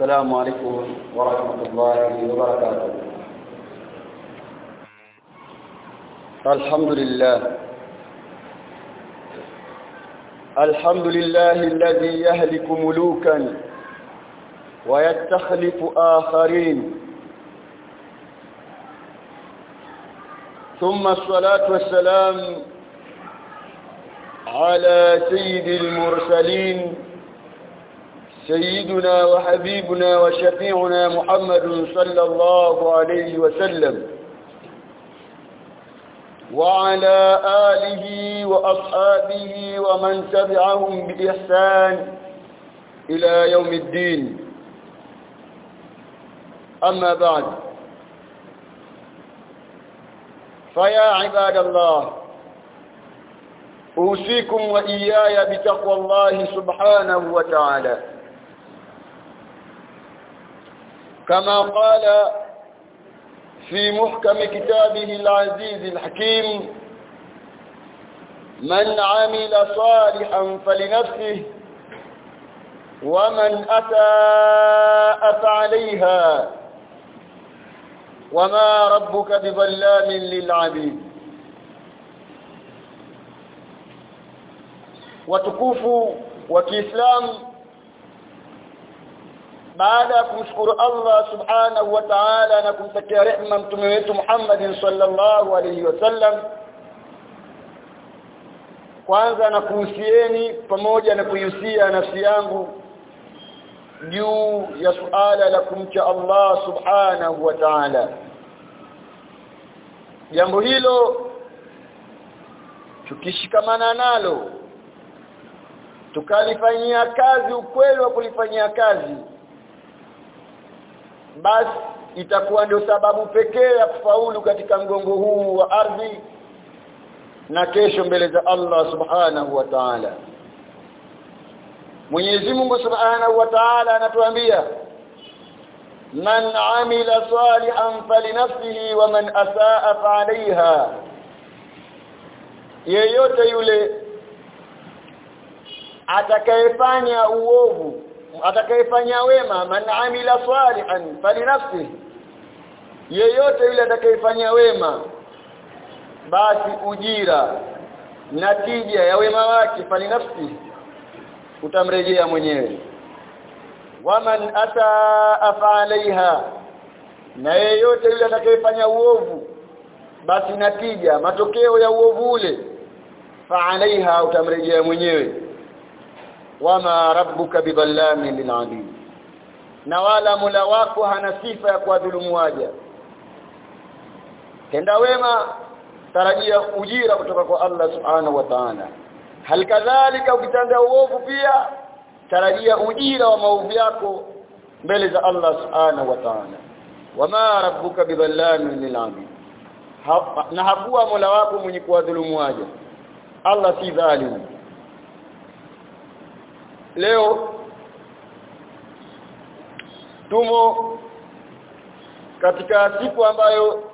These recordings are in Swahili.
السلام عليكم ورحمة الله وبركاته. الحمد لله. الحمد لله الذي يهلك ملوكا ويستخلف آخرين. ثم الصلاة والسلام على سيد المرسلين سيدنا وحبيبنا وشفيعنا محمد صلى الله عليه وسلم. وعلى آله وأصحابه ومن تبعهم بإحسان إلى يوم الدين. أما بعد فيا عباد الله أوصيكم وإياي بتقوى الله سبحانه وتعالى. كما قال في محكم كتابه العزيز الحكيم من عمل صالحا فلنفسه ومن أساء فعليها وما ربك بظلام للعبيد. watukufu wa Kiislamu baada ya kumshukuru Allah subhanahu wa ta'ala na kumtakia rehema mtume wetu Muhammad sallallahu alayhi wasallam kwanza na kuhusieni pamoja na kuihusia nafsi yangu juu ya suala la kumcha Allah subhanahu wa ta'ala. Jambo hilo tukishikamana nalo tukalifanyia kazi ukweli wa kulifanyia kazi basi itakuwa ndio sababu pekee ya kufaulu katika mgongo huu wa ardhi na kesho mbele za Allah subhanahu wa ta'ala. Mwenyezi Mungu subhanahu wa ta'ala anatuambia man amila salihan falinafsihi wa man asaa fa'alayha. Yeyote yule atakayefanya uovu atakayefanya wema man amila salihan falinafsi yeyote yule atakayefanya wema basi ujira natija ya wema wake falinafsi utamrejea mwenyewe. Waman ata fa'alaiha na yeyote yule atakayefanya uovu basi natija matokeo ya uovu ule fa'alaiha utamrejea mwenyewe wama rabbuka bidhallamin lilalim. Na wala mula wako hana sifa ya kuwadhulumu waja. Tenda wema tarajia ujira kutoka kwa Allah subhanahu wa ta'ala. Hal kadhalika ukitenda uovu pia tarajia ujira wa maovu yako mbele za Allah subhanahu wa ta'ala. Wama rabbuka bidhallamin lil'abid na hakuwa mola wako mwenye kuwadhulumu waja. Allah si dhalimu leo tumo katika siku ambayo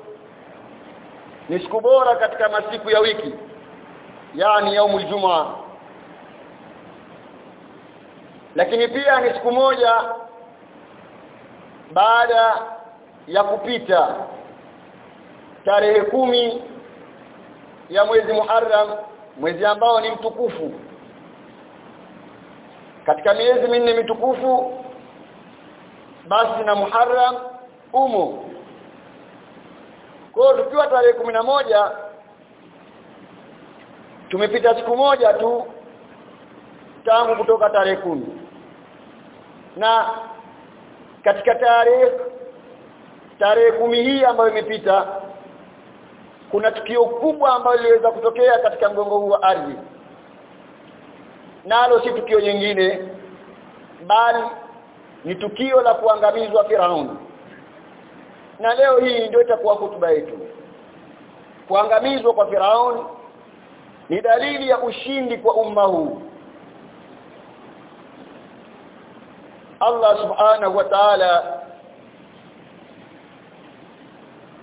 ni siku bora katika masiku ya wiki yani yaumul jumaa lakini pia ni siku moja baada ya kupita tarehe kumi ya mwezi Muharram mwezi ambao ni mtukufu katika miezi minne mitukufu basi na Muharram umo. Kwa tukiwa tarehe moja tumepita siku moja tu tangu kutoka tarehe kumi. Na katika tarehe tarehe kumi hii ambayo imepita kuna tukio kubwa ambalo liliweza kutokea katika mgongo huu wa ardhi nalo si tukio nyingine bali ni tukio la kuangamizwa Firauni na leo hii ndio itakuwa hotuba yetu. Kuangamizwa kwa Firauni ni dalili ya ushindi kwa umma huu. Allah subhanahu wa ta'ala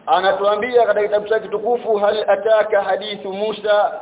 anatuambia katika kitabu chake kitukufu hal ataka hadithu Musa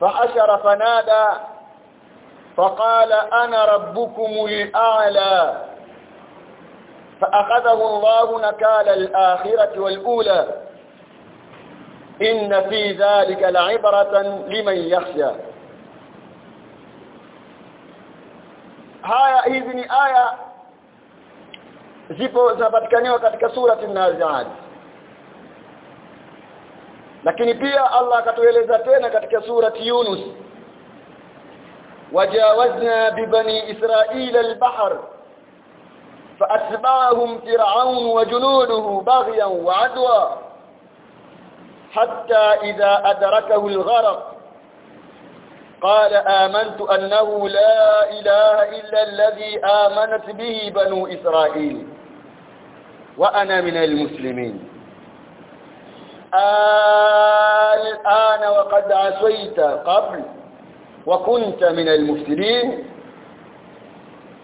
فحشر فنادى فقال أنا ربكم الأعلى. فأخذه الله نكال الآخرة والأولى. إن في ذلك لعبرة لمن يخشى. haya hizi ni aya zipo zinapatikaniwa surati an-nazi'at lakini pia Allah akatueleza tena katika surati Yunus wajawazna bibani israila al-bahr فأتبعهم فرعون وجنوده بغيا وعدوا حتى إذا أدركه الغرق قال آمنت أنه لا إله إلا الذي آمنت به بنو إسرائيل وأنا من المسلمين الآن وقد عصيت قبل وكنت من المفسدين.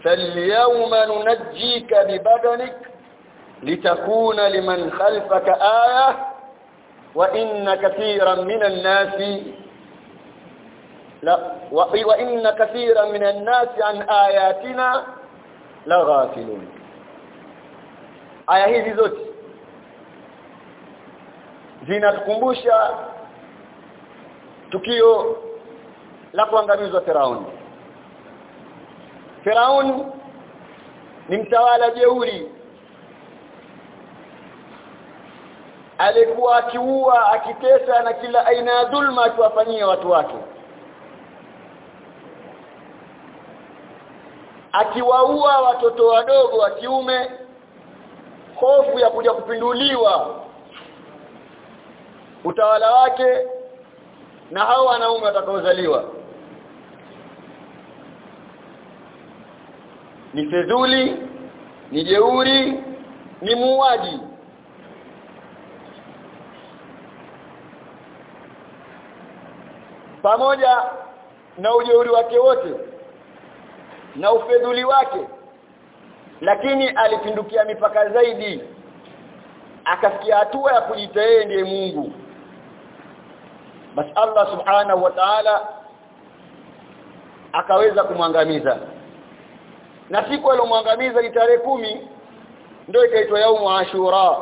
فاليوم ننجيك ببدنك لتكون لمن خلفك آية وإن كثيرا من الناس لا وإن كثيرا من الناس عن آياتنا لغافلون. hizi zote zinatukumbusha tukio la kuangamizwa Firauni Firauni ni mtawala jeuri. Alikuwa akiua akitesa na kila aina ya dhulma akiwafanyia watu wake. Akiwaua watoto wadogo wa kiume hofu ya kuja kupinduliwa utawala wake na hao wanaume watakaozaliwa. Ni fedhuli ni jeuri ni muuaji. Pamoja na ujeuri wake wote na ufedhuli wake lakini alipindukia mipaka zaidi akafikia hatua ya kujitahidi ndiye Mungu basi Allah subhanahu wa ta'ala akaweza kumwangamiza. Na siku aliyomwangamiza ni tarehe kumi ndio ikaitwa yaumu ashura.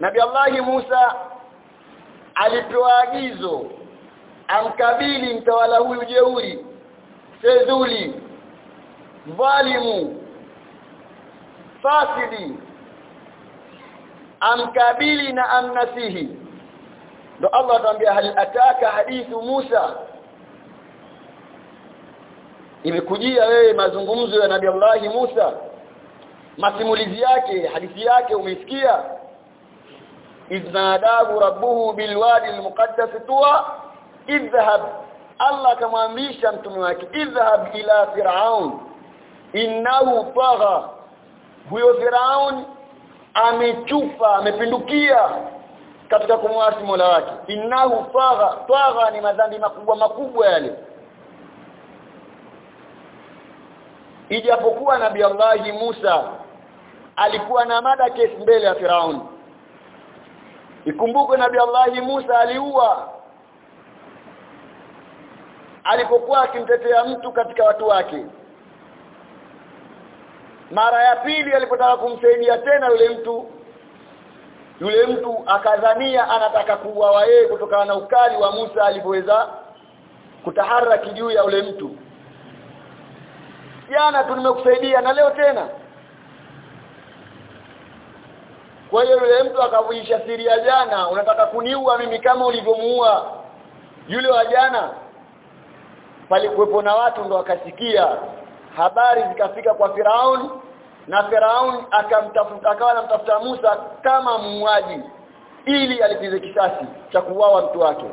Nabi Allah Musa alipewa agizo amkabili mtawala huyu jeuri sezuli dhalimu fasidi amkabili na amnasihi. Ndo Allah atambia hal ataka hadithu Musa? Imekujia wewe mazungumzo ya Nabii Allah Musa. Masimulizi yake hadithi yake umesikia? Idnadahu rabbuhu bilwadi almuqaddas tuwa idhhab. Allah akamwambisha mtume wake idhhab ila fir'aun innahu tagha. Huyo fir'aun amechufa amepindukia katika kumwasi Mola wake. Innahu tagha tagha ni madhambi makubwa makubwa yale. Ijapokuwa nabi Allah Musa alikuwa na mada kesi mbele ya Firaun ikumbuke nabi Allah Musa aliua. Alipokuwa akimtetea mtu katika watu wake mara ya pili alipotaka kumsaidia tena yule mtu yule mtu akadhania anataka kuuawa yeye kutokana na ukali wa Musa alipoweza kutaharaki juu ya yule mtu. Jana tu nimekusaidia na leo tena. Kwa hiyo yule mtu akavuisha siri ya jana unataka kuniua mimi kama ulivyomuua yule wa jana? Palikuwepo na watu ndo akasikia habari zikafika kwa Firaun na Firaun akamtafuta akawa anamtafuta Musa kama muuaji ili alipize kisasi cha kuuawa mtu wake.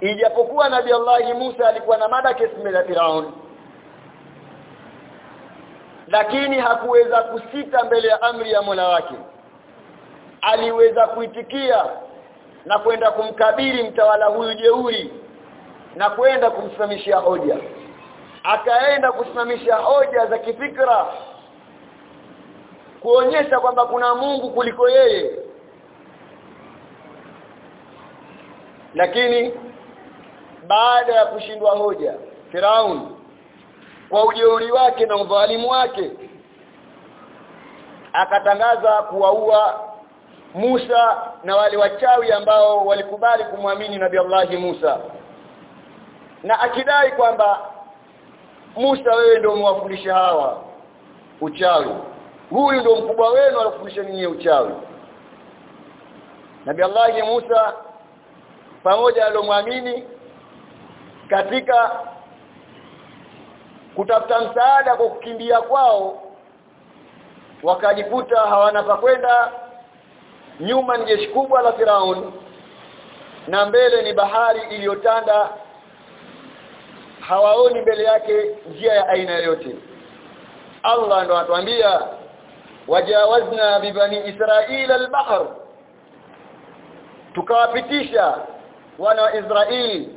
Ijapokuwa nabii Allah Musa alikuwa na mada kesi mbele ya Firaun lakini hakuweza kusita mbele ya amri ya Mola wake. Aliweza kuitikia na kwenda kumkabili mtawala huyu jeuri na kwenda kumsimamishia hoja akaenda kusimamisha hoja za kifikra kuonyesha kwamba kuna Mungu kuliko yeye. Lakini baada ya kushindwa hoja Firaun kwa ujeuri wake na udhalimu wake akatangaza kuwaua Musa na wale wachawi ambao walikubali kumwamini Nabii Allah Musa. Na akidai kwamba Musa wewe ndio umewafundisha hawa uchawi. Huyu ndio mkubwa wenu alifundisha ninyi uchawi. Nabii Allah Musa pamoja alomwamini katika kutafuta msaada kwa kukimbia kwao wakajikuta hawana pa kwenda. Nyuma ni jeshi kubwa la Firaun na mbele ni bahari iliyotanda hawaoni mbele yake njia ya aina yoyote. Allah ndo atuambia wajawazna bibani israila al-bahr. Tukawapitisha wana wa Israeli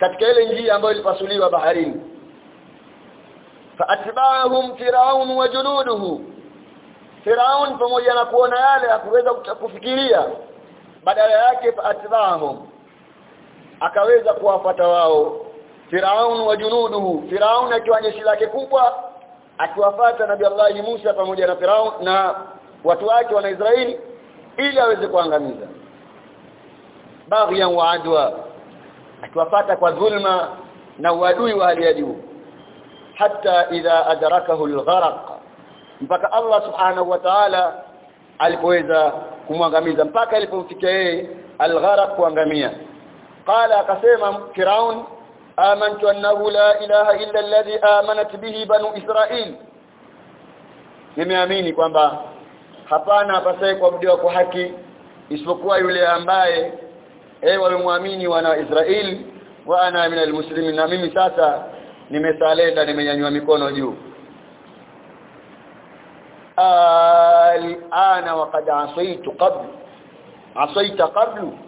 katika ile njia ambayo ilipasuliwa baharini. Faatba'ahum fir'aun wa junuduhu. Firaun pamoja na kuona yale hakuweza kufikiria badala yake faatba'ahum akaweza kuwafata wao Firaun wa junuduhu. Firaun akiwa jeshi lake kubwa akiwafata Nabii Allah Musa pamoja na Firaun na watu wake wana Israeli ili aweze kuangamiza. Baghyan wa adwa akiwafata kwa dhulma na uadui wa hali ya juu. Hata idha adrakahu algharq mpaka Allah subhanahu wa ta'ala alipoweza kumwangamiza mpaka alipomfikia yeye algharq kuangamia. Qala akasema firaun amantu أنه لا ilaha illa الذي amanat به بنو israil nimeamini kwamba hapana apasaye kuabudiwa kwa haki isipokuwa yule ambaye eh walimwamini wana Israeli wa ana minal muslimin na mimi sasa nimesalenda nimenyanyua mikono juu. Ana waqad asaitu qabl asaita qablu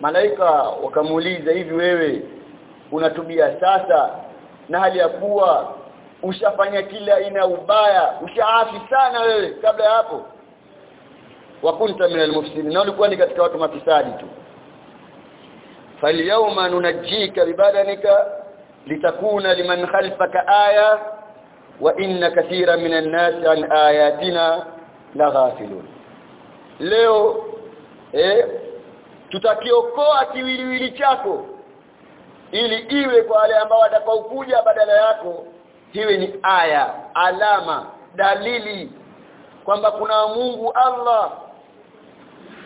malaika wakamuuliza hivi wewe unatubia sasa na hali ya kuwa ushafanya kila aina ubaya ushaafi sana wewe kabla ya hapo? Wakunta min almufsidin na ulikuwa ni katika watu mafisadi tu. Falyawma nunajjika bibadanika litakuna liman khalfaka aya wa inna kathira minan nasi an ayatina laghafilun leo eh tutakiokoa kiwiliwili chako ili iwe kwa wale ambao watakaokuja badala yako. Hiwe ni aya alama dalili kwamba kuna Mungu Allah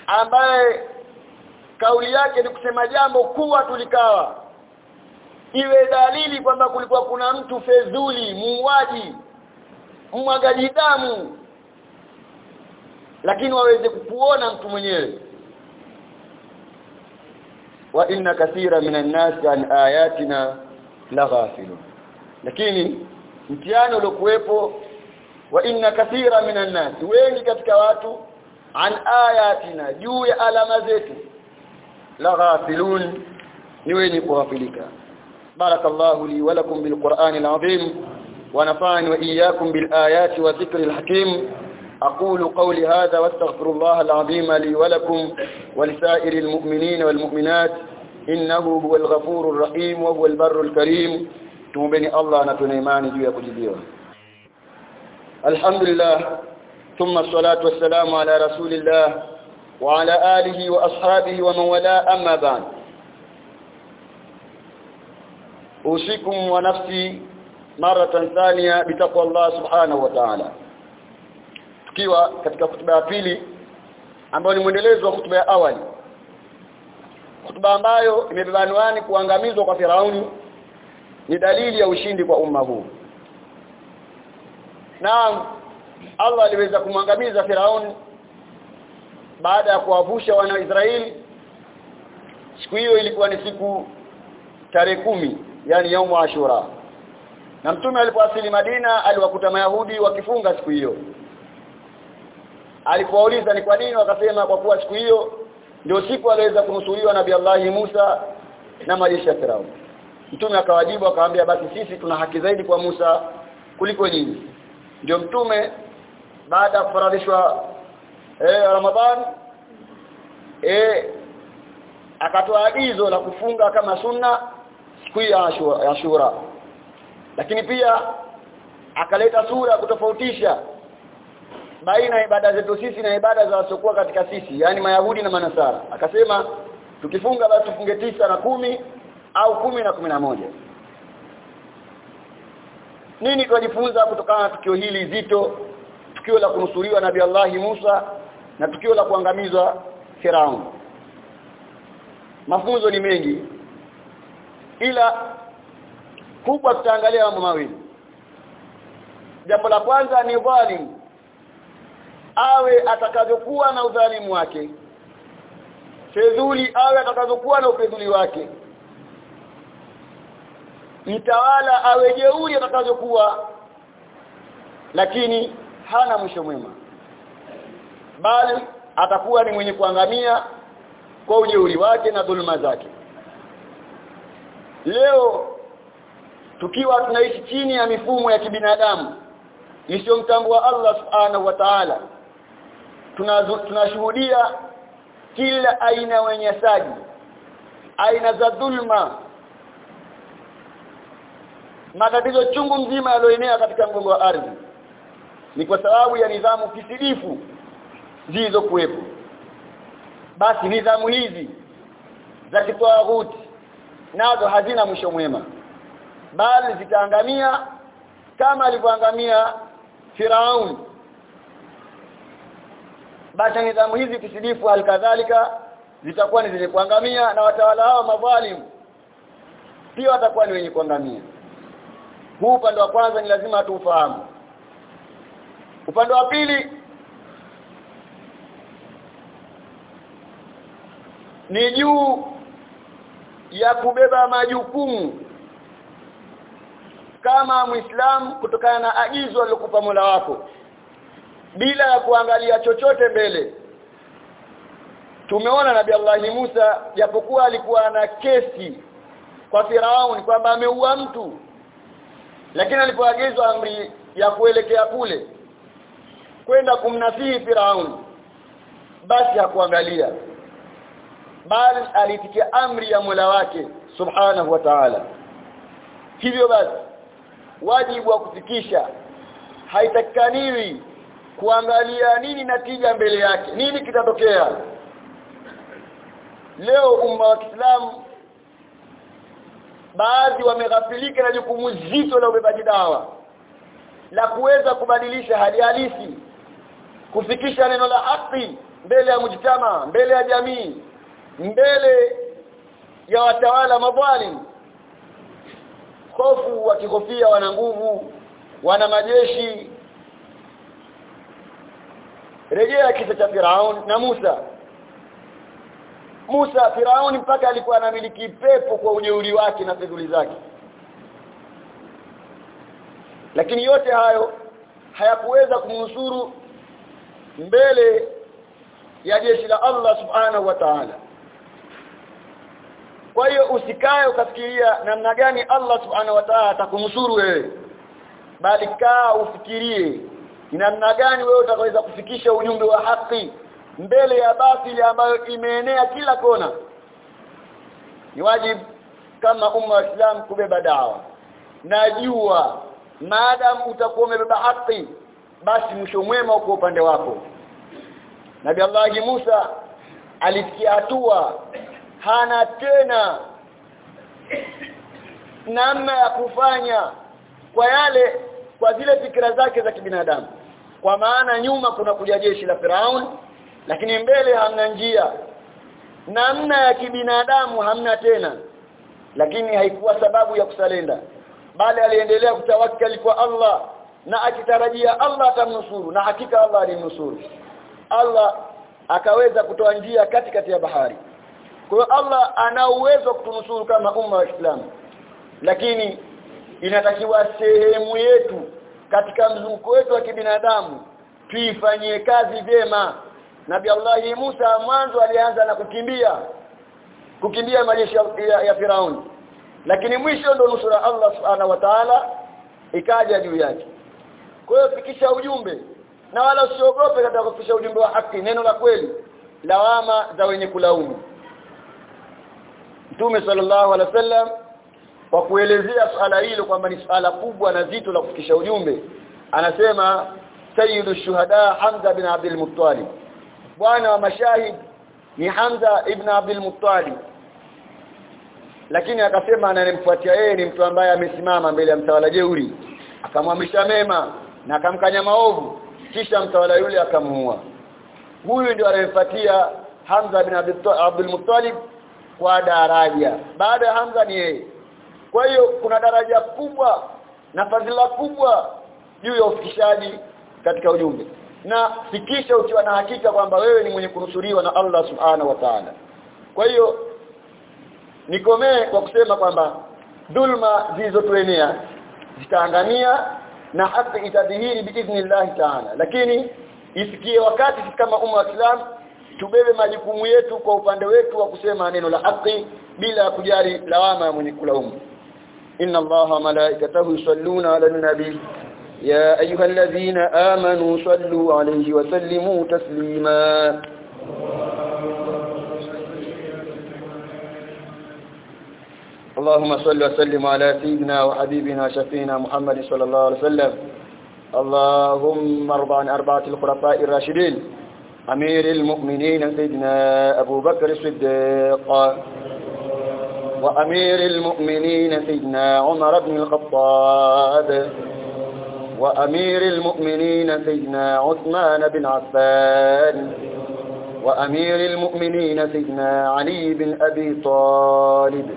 ambaye kauli yake ni kusema jambo kuwa tulikawa iwe dalili kwamba kulikuwa kuna mtu fedhuli muuaji mwagaji damu lakini waweze kukuona mtu mwenyewe wa inna kathira minan nasi an ayatina laghafilun lakini mtihani uliokuwepo wa inna kathira minan nas wengi katika watu an ayatina juu ya alama zetu la ghafilun ni wenye kughafilika. Barakallahu li wa lakum bilqur'anil azim wa nafa'ani wa iyyakum bil أقول قولي هذا وأستغفر الله العظيم لي ولكم ولسائر المؤمنين والمؤمنات إنه هو الغفور الرحيم وهو البر الكريم. تمبني الله نتنيماني جوية كجديوه الحمد لله ثم الصلاة والسلام على رسول الله وعلى آله وأصحابه ومن والاه أما بعد. أوصيكم ونفسي مرة ثانية بتقوى الله سبحانه وتعالى. Tukiwa katika kutuba ya pili ambayo ni mwendelezo wa hutuba ya awali. Kutuba ambayo imebeba anwani kuangamizwa kwa Firauni ni dalili ya ushindi kwa umma huu. Naam Allah aliweza kumwangamiza Firauni baada ya kuwavusha wana Israeli. Siku hiyo ilikuwa ni siku tarehe kumi yani yaumu ashura. Na mtume alipowasili Madina aliwakuta mayahudi wakifunga siku hiyo alipowauliza ni kwa nini wakasema kwa kuwa siku hiyo ndio siku aliweza kunusuriwa nabii Allah Musa na majeshi ya Farao mtume akawajibu akamwambia basi sisi tuna haki zaidi kwa Musa kuliko nyinyi ndio mtume baada ya kufaradhishwa eh Ramadhan eh akatoa agizo la kufunga kama sunna siku ya Ashura. lakini pia akaleta sura kutofautisha baina ibada zetu sisi na ibada za wasiokuwa katika sisi yani mayahudi na manasara. Akasema tukifunga basi tufunge tisa na kumi au kumi na kumi na moja. Nini tunajifunza kutokana na tukio hili zito? Tukio la kunusuriwa nabii Allah Musa na tukio la kuangamizwa Firaun. Mafunzo ni mengi ila kubwa tutaangalia mambo mawili. Jambo la kwanza ni dhalim awe atakavyokuwa na udhalimu wake. Fedhuli awe atakavyokuwa na ufedhuli wake. Mtawala awe jeuri atakavyokuwa lakini hana mwisho mwema. Bali atakuwa ni mwenye kuangamia kwa ujeuri wake na dhuluma zake. Leo tukiwa tunaishi chini ya mifumo ya kibinadamu isiyomtambua Allah subhanahu wa ta'ala tunashuhudia kila aina ya unyanyasaji aina za dhulma matatizo chungu mzima yaloenea katika mgongo wa ardhi. Ni kwa sababu ya nidhamu kisidifu zilizokuwepo. Basi nidhamu hizi za kitawaghuti nazo hazina mwisho mwema bali zitaangamia kama alivyoangamia Firaun basi nidhamu hizi kisidifu alkadhalika zitakuwa ni zenye kuangamia na watawala hao madhalimu pia watakuwa ni wenye kuangamia. Huu upande wa kwanza ni lazima tuufahamu. Upande wa pili ni juu ya kubeba majukumu kama muislamu kutokana na agizo alilokupa Mola wako bila ya kuangalia chochote mbele. Tumeona nabii Allah Musa japokuwa alikuwa na kesi kwa Firaun kwamba ameua mtu lakini alipoagizwa amri ya kuelekea kule kwenda kumnasihi Firaun basi hakuangalia bali alitikia amri ya Mola wake subhanahu wa ta'ala. Hivyo basi wajibu wa kufikisha haitakaniwi kuangalia nini natija mbele yake nini kitatokea. Leo umma wa Kiislamu baadhi wameghafilika na jukumu zito la ubebaji dawa la kuweza kubadilisha hali halisi kufikisha neno la haki mbele ya mjitama mbele ya jamii mbele ya watawala madhalim hofu wakihofia wana nguvu wana majeshi rejea kisa cha Firaun na Musa. Musa Firauni mpaka alikuwa anamiliki pepo kwa ujeuri wake na fedhuli zake. Lakini yote hayo hayakuweza kumnusuru mbele ya jeshi la Allah subhanahu wa ta'ala. Kwa hiyo usikae ukafikiria namna gani Allah subhanahu wa ta'ala atakunusuru wewe bali kaa ufikirie ni namna gani wewe utakaweza kufikisha ujumbe wa haki mbele ya batili ambayo imeenea kila kona? Ni wajibu kama umma wa Islam kubeba dawa. Najua maadam utakuwa umebeba haki basi mwisho mwema uko upande wako. Nabi Allah Musa alifikia hatua hana tena namna ya kufanya kwa yale kwa zile fikra zake za kibinadamu kwa maana nyuma kuna kuja jeshi la Firaun lakini mbele hamna njia. Namna ya kibinadamu hamna tena lakini haikuwa sababu ya kusalenda. Bali aliendelea kutawakkali kwa Allah na akitarajia Allah atamnusuru na hakika Allah alimnusuru. Allah akaweza kutoa njia katikati ya bahari. Kwa hiyo Allah ana uwezo kutunusuru kama umma wa Islam lakini inatakiwa sehemu yetu katika mzunguko wetu wa kibinadamu tuifanyie kazi vyema. Nabi Allah Musa mwanzo alianza na kukimbia kukimbia majeshi ya, ya, ya Firauni. Lakini mwisho ndo nusura Allah subhanahu wa ta'ala ikaja juu yake. Kwa hiyo fikisha ujumbe na wala usiogope katika kufikisha ujumbe wa haki neno la kweli lawama za wenye kulaumu. Mtume sallallahu alaihi wasallam kwa kuelezea swala hilo kwamba ni swala kubwa na zito la kufikisha ujumbe anasema sayyidu shuhada Hamza bin Abdul Muttalib. Bwana wa mashahid ni Hamza ibn Abdul Muttalib. Lakini akasema anayemfuatia yeye ni mtu ambaye amesimama mbele ya mtawala jeuri. Akamwamrisha mema na akamkanya maovu kisha mtawala yule akamuua huyu ndio anayemfuatia Hamza bin Abdul Muttalib kwa daraja. Baada ya Hamza ni yeye kwa hiyo kuna daraja kubwa na fadhila kubwa juu ya ufikishaji katika ujumbe. Na fikisha ukiwa na hakika kwamba wewe ni mwenye kunusuriwa na Allah subhanahu wa ta'ala. Kwa hiyo nikomee kwa kusema kwamba dhulma zilizotuenea zitaangamia na haki itadhihiri biidhnillah ta'ala. Lakini isikie wakati kama umma wa Islam tubebe majukumu yetu kwa upande wetu wa kusema neno la haki bila kujali lawama ya mwenye kulaumu inna allaha malaikatahu yusalluna ala nabi يا أيها الذين آمنوا صلوا عليه وسلموا تسليما. اللهم صل وسلم على سيدنا وحبيبنا شفينا محمد صلى الله عليه وسلم. اللهم ارضى عن أربعة الخلفاء الراشدين. أمير المؤمنين سيدنا أبو بكر الصديق. وأمير المؤمنين سيدنا عمر بن الخطاب وأمير المؤمنين سيدنا عثمان بن عفان وأمير المؤمنين سيدنا علي بن أبي طالب.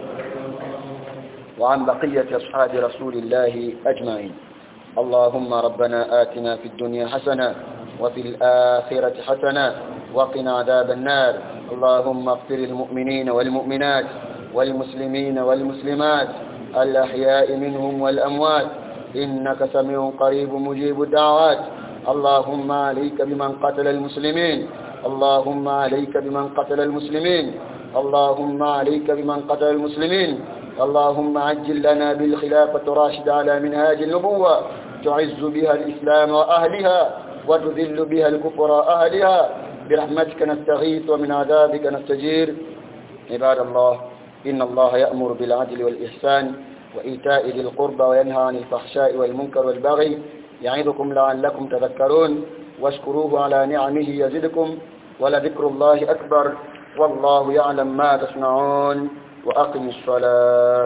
وعن بقية أصحاب رسول الله أجمعين. اللهم ربنا آتنا في الدنيا حسنة وفي الآخرة حسنة وقنا عذاب النار. اللهم اغفر المؤمنين والمؤمنات والمسلمين والمسلمات الأحياء منهم والأموات. إنك سميع قريب مجيب الدعوات. اللهم عليك بمن قتل المسلمين. اللهم عليك بمن قتل المسلمين. اللهم عليك بمن قتل المسلمين. اللهم عجل لنا بالخلافة راشد على منهاج النبوة. تعز بها الإسلام وأهلها وتذل بها الكفر أهلها برحمتك نستغيث ومن عذابك نستجير. عباد الله إن الله يأمر بالعدل والإحسان وإيتاء ذي القربى وينهى عن الفحشاء والمنكر والبغي يعظكم لعلكم تذكرون واشكروه على نعمه يزدكم ولذكر الله أكبر والله يعلم ما تصنعون وأقم الصلاة